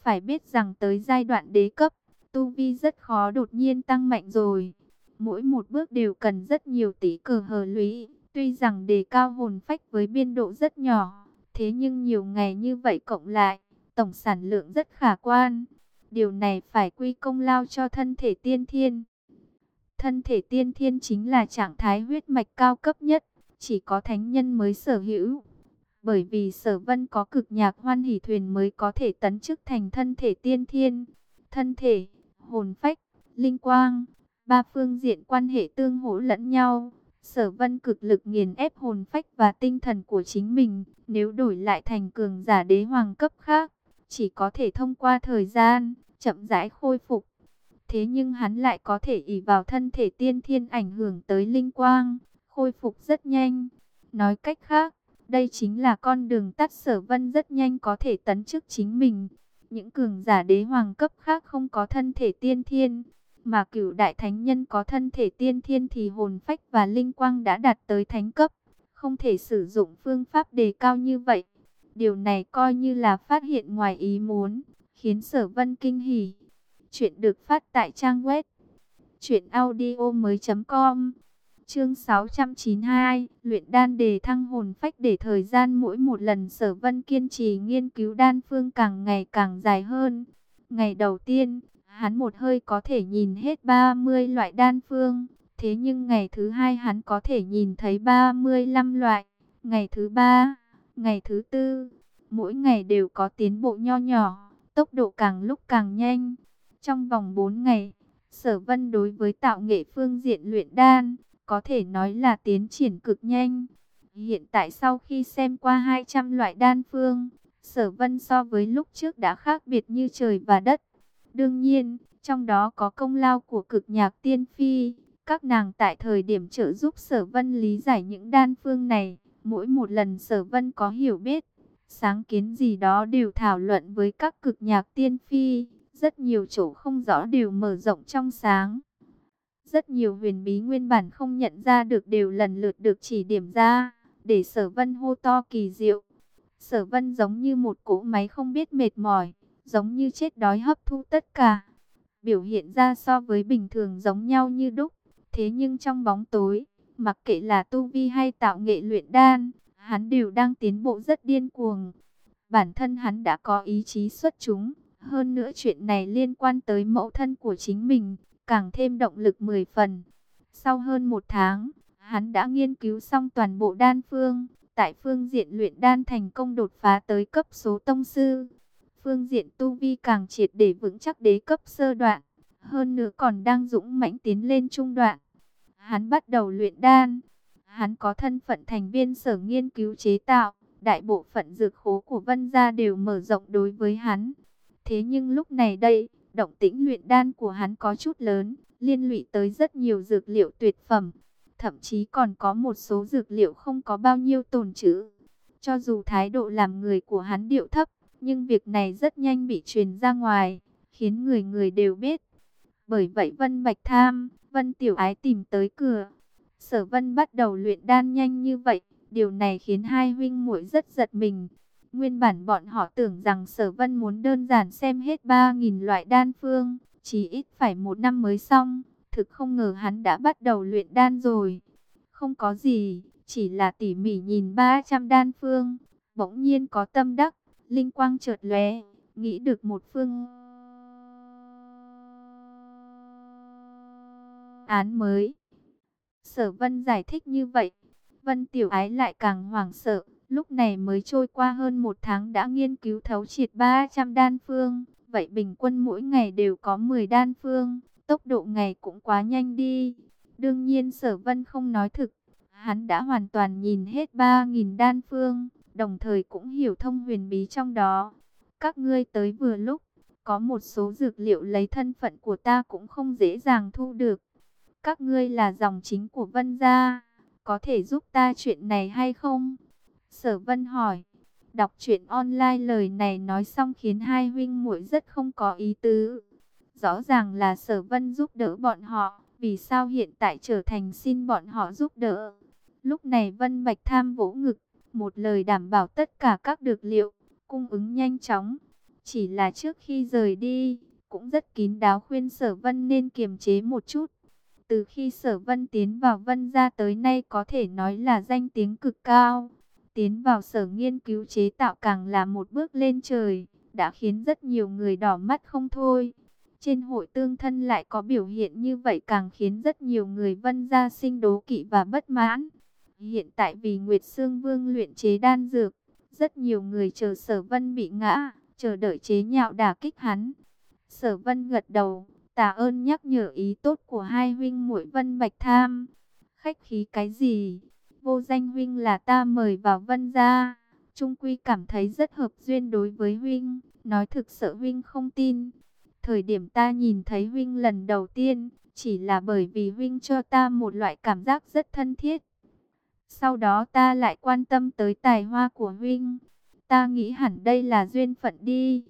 Phải biết rằng tới giai đoạn đế cấp, tu vi rất khó đột nhiên tăng mạnh rồi. Mỗi một bước đều cần rất nhiều tỷ cờ hờ lũy. Tuy rằng đề cao hồn phách với biên độ rất nhỏ, thế nhưng nhiều ngày như vậy cộng lại, tổng sản lượng rất khả quan. Điều này phải quy công lao cho thân thể tiên thiên. Thân thể tiên thiên chính là trạng thái huyết mạch cao cấp nhất, chỉ có thánh nhân mới sở hữu. Bởi vì sở vân có cực nhạc hoan hỷ thuyền mới có thể tấn chức thành thân thể tiên thiên. Thân thể, hồn phách, linh quang, ba phương diện quan hệ tương hỗ lẫn nhau. Sở vân cực lực nghiền ép hồn phách và tinh thần của chính mình, nếu đổi lại thành cường giả đế hoàng cấp khác, chỉ có thể thông qua thời gian, chậm rãi khôi phục. Thế nhưng hắn lại có thể ỷ vào thân thể tiên thiên ảnh hưởng tới linh quang, khôi phục rất nhanh. Nói cách khác, đây chính là con đường tắt sở vân rất nhanh có thể tấn chức chính mình. Những cường giả đế hoàng cấp khác không có thân thể tiên thiên, mà cửu đại thánh nhân có thân thể tiên thiên thì hồn phách và linh quang đã đạt tới thánh cấp, không thể sử dụng phương pháp đề cao như vậy. Điều này coi như là phát hiện ngoài ý muốn, khiến sở vân kinh hỉ. Chuyện được phát tại trang web truyệnaudiomoi.com. Chương 692, luyện đan đề thăng hồn phách để thời gian mỗi một lần Sở Vân kiên trì nghiên cứu đan phương càng ngày càng dài hơn. Ngày đầu tiên, hắn một hơi có thể nhìn hết 30 loại đan phương, thế nhưng ngày thứ hai hắn có thể nhìn thấy 35 loại, ngày thứ ba, ngày thứ tư, mỗi ngày đều có tiến bộ nho nhỏ, tốc độ càng lúc càng nhanh. Trong vòng 4 ngày, Sở Vân đối với tạo nghệ phương diện luyện đan, có thể nói là tiến triển cực nhanh. Hiện tại sau khi xem qua 200 loại đan phương, Sở Vân so với lúc trước đã khác biệt như trời và đất. Đương nhiên, trong đó có công lao của cực nhạc tiên phi. Các nàng tại thời điểm trợ giúp sở vân lý giải những đan phương này. Mỗi một lần sở vân có hiểu biết, sáng kiến gì đó đều thảo luận với các cực nhạc tiên phi. Rất nhiều chỗ không rõ đều mở rộng trong sáng. Rất nhiều huyền bí nguyên bản không nhận ra được đều lần lượt được chỉ điểm ra, để sở vân hô to kỳ diệu. Sở vân giống như một cỗ máy không biết mệt mỏi, giống như chết đói hấp thu tất cả. Biểu hiện ra so với bình thường giống nhau như đúc, thế nhưng trong bóng tối, mặc kệ là tu vi hay tạo nghệ luyện đan, hắn đều đang tiến bộ rất điên cuồng. Bản thân hắn đã có ý chí xuất chúng, hơn nữa chuyện này liên quan tới mẫu thân của chính mình, càng thêm động lực 10 phần. Sau hơn một tháng, hắn đã nghiên cứu xong toàn bộ đan phương, tại phương diện luyện đan thành công đột phá tới cấp số tông sư phương diện tu vi càng triệt để vững chắc đế cấp sơ đoạn, hơn nữa còn đang dũng mãnh tiến lên trung đoạn. Hắn bắt đầu luyện đan, hắn có thân phận thành viên sở nghiên cứu chế tạo, đại bộ phận dược khố của Vân gia đều mở rộng đối với hắn. Thế nhưng lúc này đây, động tĩnh luyện đan của hắn có chút lớn, liên lụy tới rất nhiều dược liệu tuyệt phẩm, thậm chí còn có một số dược liệu không có bao nhiêu tồn trữ. Cho dù thái độ làm người của hắn điệu thấp, nhưng việc này rất nhanh bị truyền ra ngoài, khiến người người đều biết. Bởi vậy Vân Bạch Tham, Vân Tiểu Ái tìm tới cửa. Sở Vân bắt đầu luyện đan nhanh như vậy, điều này khiến hai huynh muội rất giật mình. Nguyên bản bọn họ tưởng rằng Sở Vân muốn đơn giản xem hết 3.000 loại đan phương, chỉ ít phải một năm mới xong. Thực không ngờ hắn đã bắt đầu luyện đan rồi. Không có gì, chỉ là tỉ mỉ nhìn 300 đan phương, bỗng nhiên có tâm đắc, Linh quang chợt lóe, nghĩ được một phương án mới. Sở Vân giải thích như vậy, Vân Tiểu Ái lại càng hoảng sợ, lúc này mới trôi qua hơn một tháng đã nghiên cứu thấu triệt 300 đan phương, vậy bình quân mỗi ngày đều có 10 đan phương, tốc độ ngày cũng quá nhanh đi. Đương nhiên Sở Vân không nói thực, hắn đã hoàn toàn nhìn hết 3.000 đan phương, đồng thời cũng hiểu thông huyền bí trong đó. Các ngươi tới vừa lúc, có một số dược liệu lấy thân phận của ta cũng không dễ dàng thu được. Các ngươi là dòng chính của Vân gia, có thể giúp ta chuyện này hay không? Sở Vân hỏi. Đọc truyện online lời này nói xong khiến hai huynh muội rất không có ý tứ. Rõ ràng là Sở Vân giúp đỡ bọn họ, vì sao hiện tại trở thành xin bọn họ giúp đỡ? Lúc này Vân Bạch Tham vỗ ngực, một lời đảm bảo tất cả các dược liệu, cung ứng nhanh chóng. Chỉ là trước khi rời đi, cũng rất kín đáo khuyên sở vân nên kiềm chế một chút. Từ khi sở vân tiến vào vân gia tới nay có thể nói là danh tiếng cực cao. Tiến vào sở nghiên cứu chế tạo càng là một bước lên trời, đã khiến rất nhiều người đỏ mắt không thôi. Trên hội tương thân lại có biểu hiện như vậy càng khiến rất nhiều người vân gia sinh đố kỵ và bất mãn. Hiện tại vì Nguyệt Sương Vương luyện chế đan dược, rất nhiều người chờ sở vân bị ngã, chờ đợi chế nhạo đả kích hắn. Sở vân gật đầu, tạ ơn nhắc nhở ý tốt của hai huynh muội vân bạch tham. Khách khí cái gì? Vô danh huynh là ta mời vào vân gia. Trung quy cảm thấy rất hợp duyên đối với huynh, nói thực sợ huynh không tin. Thời điểm ta nhìn thấy huynh lần đầu tiên, chỉ là bởi vì huynh cho ta một loại cảm giác rất thân thiết. Sau đó ta lại quan tâm tới tài hoa của huynh. Ta nghĩ hẳn đây là duyên phận đi.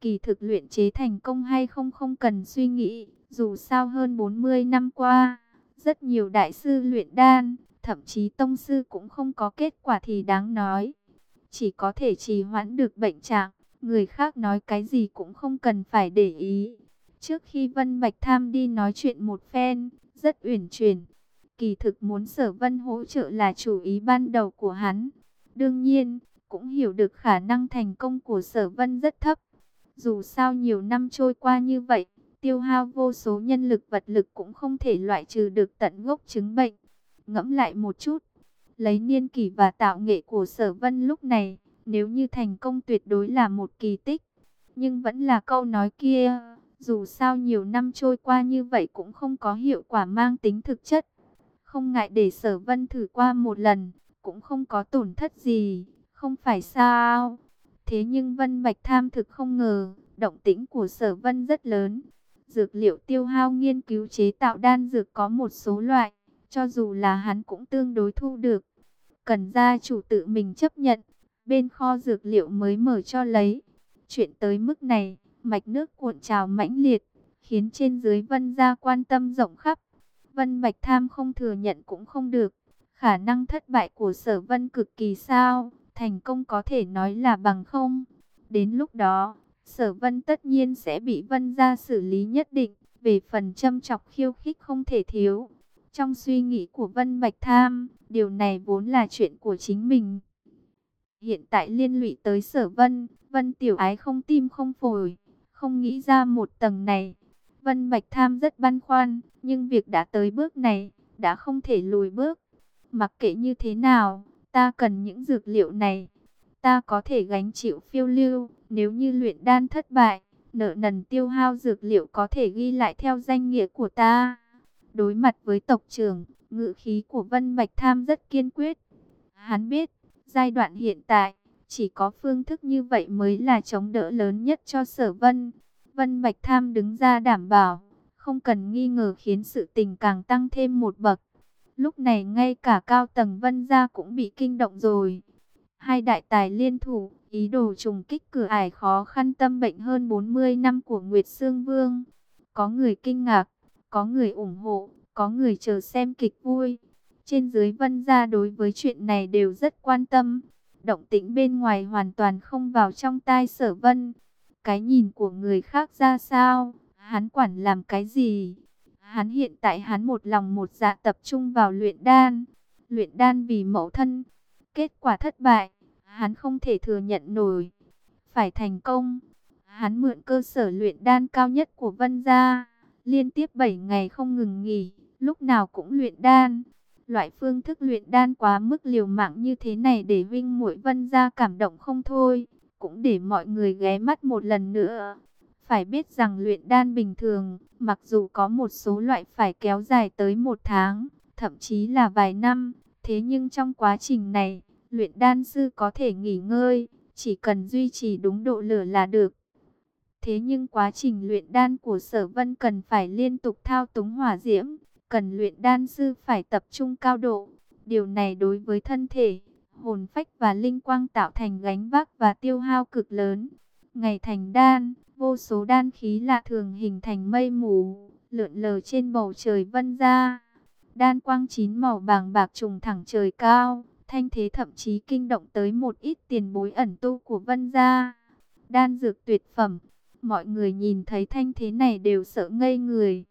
Kỳ thực luyện chế thành công hay không không cần suy nghĩ. Dù sao hơn 40 năm qua, rất nhiều đại sư luyện đan, thậm chí tông sư cũng không có kết quả thì đáng nói. Chỉ có thể trì hoãn được bệnh trạng, người khác nói cái gì cũng không cần phải để ý. Trước khi Vân Bạch Tham đi nói chuyện một phen, rất uyển chuyển. Kỳ thực muốn sở vân hỗ trợ là chủ ý ban đầu của hắn. Đương nhiên, cũng hiểu được khả năng thành công của sở vân rất thấp. Dù sao nhiều năm trôi qua như vậy, tiêu hao vô số nhân lực vật lực cũng không thể loại trừ được tận gốc chứng bệnh. Ngẫm lại một chút, lấy niên kỷ và tạo nghệ của sở vân lúc này, nếu như thành công tuyệt đối là một kỳ tích. Nhưng vẫn là câu nói kia, dù sao nhiều năm trôi qua như vậy cũng không có hiệu quả mang tính thực chất. Không ngại để sở vân thử qua một lần, cũng không có tổn thất gì, không phải sao. Thế nhưng Vân Bạch tham thực không ngờ, động tĩnh của sở vân rất lớn. Dược liệu tiêu hao nghiên cứu chế tạo đan dược có một số loại, cho dù là hắn cũng tương đối thu được. Cần gia chủ tự mình chấp nhận, bên kho dược liệu mới mở cho lấy. Chuyện tới mức này, mạch nước cuộn trào mãnh liệt, khiến trên dưới vân gia quan tâm rộng khắp. Vân Bạch Tham không thừa nhận cũng không được. Khả năng thất bại của sở vân cực kỳ sao, thành công có thể nói là bằng không. Đến lúc đó, sở vân tất nhiên sẽ bị vân gia xử lý nhất định, về phần châm chọc khiêu khích không thể thiếu. Trong suy nghĩ của Vân Bạch Tham, điều này vốn là chuyện của chính mình. Hiện tại liên lụy tới sở vân, vân tiểu ái không tim không phổi, không nghĩ ra một tầng này. Vân Bạch Tham rất băn khoăn, nhưng việc đã tới bước này, đã không thể lùi bước. Mặc kệ như thế nào, ta cần những dược liệu này. Ta có thể gánh chịu phiêu lưu, nếu như luyện đan thất bại, nợ nần tiêu hao dược liệu có thể ghi lại theo danh nghĩa của ta. Đối mặt với tộc trưởng, ngự khí của Vân Bạch Tham rất kiên quyết. Hắn biết, giai đoạn hiện tại, chỉ có phương thức như vậy mới là chống đỡ lớn nhất cho sở vân. Vân Bạch Tham đứng ra đảm bảo, không cần nghi ngờ khiến sự tình càng tăng thêm một bậc. Lúc này ngay cả cao tầng Vân gia cũng bị kinh động rồi. Hai đại tài liên thủ, ý đồ trùng kích cửa ải khó khăn tâm bệnh hơn 40 năm của Nguyệt Sương Vương. Có người kinh ngạc, có người ủng hộ, có người chờ xem kịch vui. Trên dưới Vân gia đối với chuyện này đều rất quan tâm. Động tĩnh bên ngoài hoàn toàn không vào trong tai sở vân. Cái nhìn của người khác ra sao? Hắn quản làm cái gì? Hắn hiện tại hắn một lòng một dạ tập trung vào luyện đan. Luyện đan vì mẫu thân. Kết quả thất bại. Hắn không thể thừa nhận nổi. Phải thành công. Hắn mượn cơ sở luyện đan cao nhất của Vân Gia. Liên tiếp 7 ngày không ngừng nghỉ. Lúc nào cũng luyện đan. Loại phương thức luyện đan quá mức liều mạng như thế này để Vinh Muội Vân Gia cảm động không thôi cũng để mọi người ghé mắt một lần nữa. Phải biết rằng luyện đan bình thường, mặc dù có một số loại phải kéo dài tới một tháng, thậm chí là vài năm, thế nhưng trong quá trình này, luyện đan sư có thể nghỉ ngơi, chỉ cần duy trì đúng độ lửa là được. Thế nhưng quá trình luyện đan của sở vân cần phải liên tục thao túng hỏa diễm, cần luyện đan sư phải tập trung cao độ. Điều này đối với thân thể, hồn phách và linh quang tạo thành gánh vác và tiêu hao cực lớn. Ngày thành đan, vô số đan khí lạ thường hình thành mây mù, lượn lờ trên bầu trời vân ra. Đan quang chín màu bàng bạc trùng thẳng trời cao, thanh thế thậm chí kinh động tới một ít tiền bối ẩn tu của vân gia. Đan dược tuyệt phẩm, mọi người nhìn thấy thanh thế này đều sợ ngây người.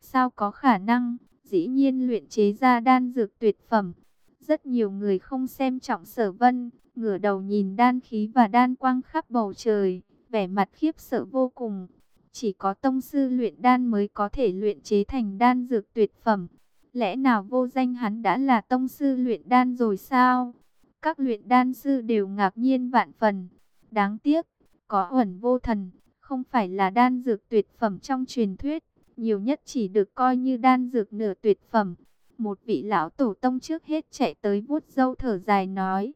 Sao có khả năng, dĩ nhiên luyện chế ra đan dược tuyệt phẩm. Rất nhiều người không xem trọng sở vân, ngửa đầu nhìn đan khí và đan quang khắp bầu trời, vẻ mặt khiếp sợ vô cùng. Chỉ có tông sư luyện đan mới có thể luyện chế thành đan dược tuyệt phẩm. Lẽ nào vô danh hắn đã là tông sư luyện đan rồi sao? Các luyện đan sư đều ngạc nhiên vạn phần. Đáng tiếc, có ẩn vô thần, không phải là đan dược tuyệt phẩm trong truyền thuyết, nhiều nhất chỉ được coi như đan dược nửa tuyệt phẩm. Một vị lão tổ tông trước hết chạy tới vuốt dâu thở dài nói,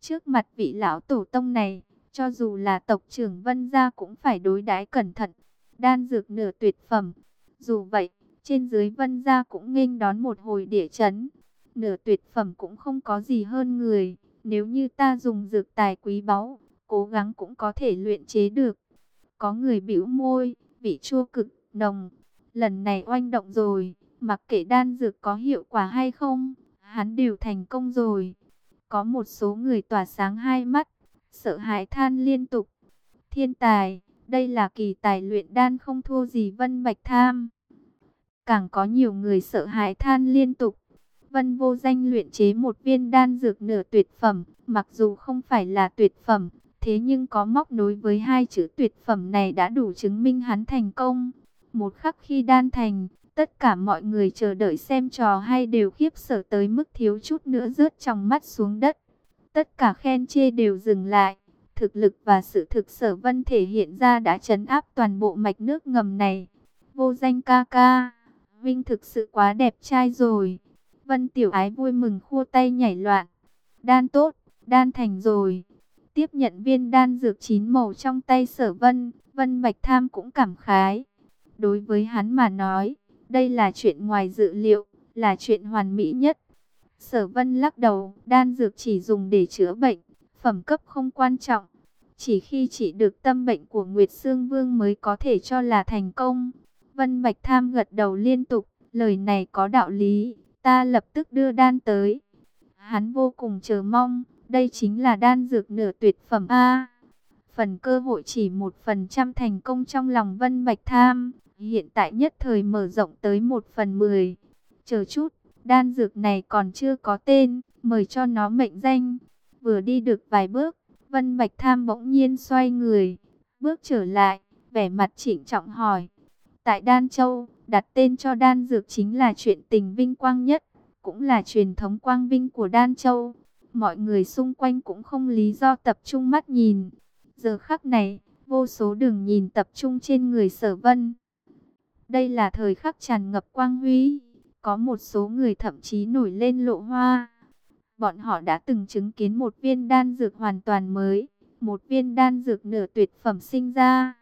trước mặt vị lão tổ tông này, cho dù là tộc trưởng Vân Gia cũng phải đối đãi cẩn thận. Đan dược nửa tuyệt phẩm, dù vậy, trên dưới Vân Gia cũng nghênh đón một hồi địa chấn. Nửa tuyệt phẩm cũng không có gì hơn người, nếu như ta dùng dược tài quý báu, cố gắng cũng có thể luyện chế được. Có người bĩu môi, vị chua cực nồng. Lần này oanh động rồi, mặc kệ đan dược có hiệu quả hay không, hắn đều thành công rồi. Có một số người tỏa sáng hai mắt, sợ hãi than liên tục. Thiên tài, đây là kỳ tài luyện đan không thua gì Vân Bạch Tham. Càng có nhiều người sợ hãi than liên tục. Vân vô danh luyện chế một viên đan dược nửa tuyệt phẩm, mặc dù không phải là tuyệt phẩm, Thế nhưng có móc nối với hai chữ tuyệt phẩm này đã đủ chứng minh hắn thành công. Một khắc khi đan thành, tất cả mọi người chờ đợi xem trò hay đều khiếp sợ tới mức thiếu chút nữa rớt trong mắt xuống đất. Tất cả khen chê đều dừng lại. Thực lực và sự thực sở vân thể hiện ra đã chấn áp toàn bộ mạch nước ngầm này. Vô danh ca ca, Vinh thực sự quá đẹp trai rồi. Vân tiểu ái vui mừng khua tay nhảy loạn. Đan tốt, đan thành rồi tiếp nhận viên đan dược chín màu trong tay sở vân, vân bạch tham cũng cảm khái. Đối với hắn mà nói, đây là chuyện ngoài dự liệu, là chuyện hoàn mỹ nhất. Sở vân lắc đầu, đan dược chỉ dùng để chữa bệnh, phẩm cấp không quan trọng. Chỉ khi chỉ được tâm bệnh của Nguyệt Sương Vương mới có thể cho là thành công. Vân Bạch Tham gật đầu liên tục, lời này có đạo lý, ta lập tức đưa đan tới. Hắn vô cùng chờ mong, đây chính là đan dược nửa tuyệt phẩm A. Phần cơ hội chỉ một phần trăm thành công trong lòng Vân Bạch Tham, hiện tại nhất thời mở rộng tới một phần mười. Chờ chút, đan dược này còn chưa có tên, mời cho nó mệnh danh. Vừa đi được vài bước, Vân Bạch Tham bỗng nhiên xoay người, bước trở lại, vẻ mặt chỉnh trọng hỏi. Tại Đan Châu, đặt tên cho đan dược chính là chuyện tình vinh quang nhất, cũng là truyền thống quang vinh của Đan Châu. Mọi người xung quanh cũng không lý do tập trung mắt nhìn. Giờ khắc này, vô số đường nhìn tập trung trên người sở vân. Đây là thời khắc tràn ngập quang huy. Có một số người thậm chí nổi lên lộ hoa. Bọn họ đã từng chứng kiến một viên đan dược hoàn toàn mới. Một viên đan dược nửa tuyệt phẩm sinh ra.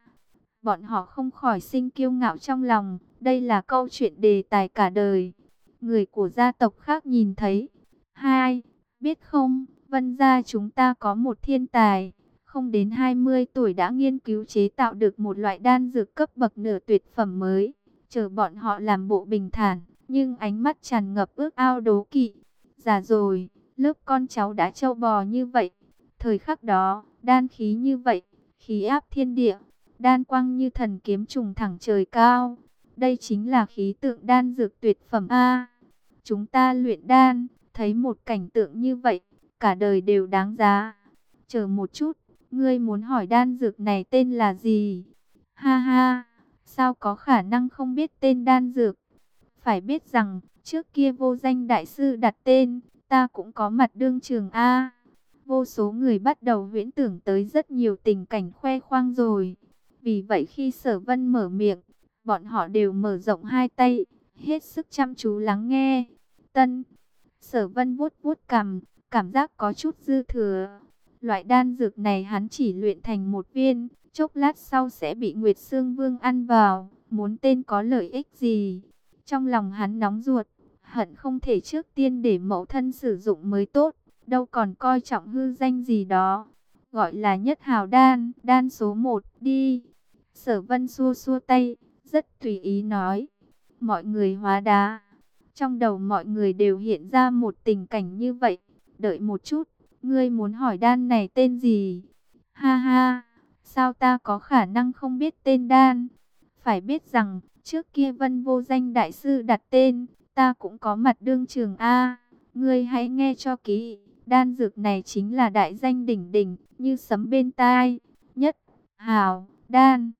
Bọn họ không khỏi sinh kiêu ngạo trong lòng. Đây là câu chuyện đề tài cả đời. Người của gia tộc khác nhìn thấy. Hai, Biết không, vân gia chúng ta có một thiên tài, không đến 20 tuổi đã nghiên cứu chế tạo được một loại đan dược cấp bậc nửa tuyệt phẩm mới. Chờ bọn họ làm bộ bình thản, nhưng ánh mắt tràn ngập ước ao đố kỵ. Già rồi, lớp con cháu đã trâu bò như vậy. Thời khắc đó, đan khí như vậy, khí áp thiên địa, đan quang như thần kiếm trùng thẳng trời cao. Đây chính là khí tượng đan dược tuyệt phẩm A. Chúng ta luyện đan, Thấy một cảnh tượng như vậy, cả đời đều đáng giá. Chờ một chút, ngươi muốn hỏi đan dược này tên là gì? Ha ha, sao có khả năng không biết tên đan dược? Phải biết rằng, trước kia vô danh đại sư đặt tên, ta cũng có mặt đương trường A. Vô số người bắt đầu huyễn tưởng tới rất nhiều tình cảnh khoe khoang rồi. Vì vậy khi sở vân mở miệng, bọn họ đều mở rộng hai tay, hết sức chăm chú lắng nghe. Tân Sở vân vuốt vuốt cằm, cảm giác có chút dư thừa. Loại đan dược này hắn chỉ luyện thành một viên, chốc lát sau sẽ bị Nguyệt Sương Vương ăn vào, muốn tên có lợi ích gì. Trong lòng hắn nóng ruột, hận không thể trước tiên để mẫu thân sử dụng mới tốt, đâu còn coi trọng hư danh gì đó. Gọi là nhất hào đan, đan số một đi. Sở vân xua xua tay, rất tùy ý nói. Mọi người hóa đá, trong đầu mọi người đều hiện ra một tình cảnh như vậy. Đợi một chút, ngươi muốn hỏi đan này tên gì? Ha ha, sao ta có khả năng không biết tên đan? Phải biết rằng, trước kia vân vô danh đại sư đặt tên, ta cũng có mặt đương trường A. Ngươi hãy nghe cho kỹ, đan dược này chính là đại danh đỉnh đỉnh, như sấm bên tai. Nhất, hào, đan.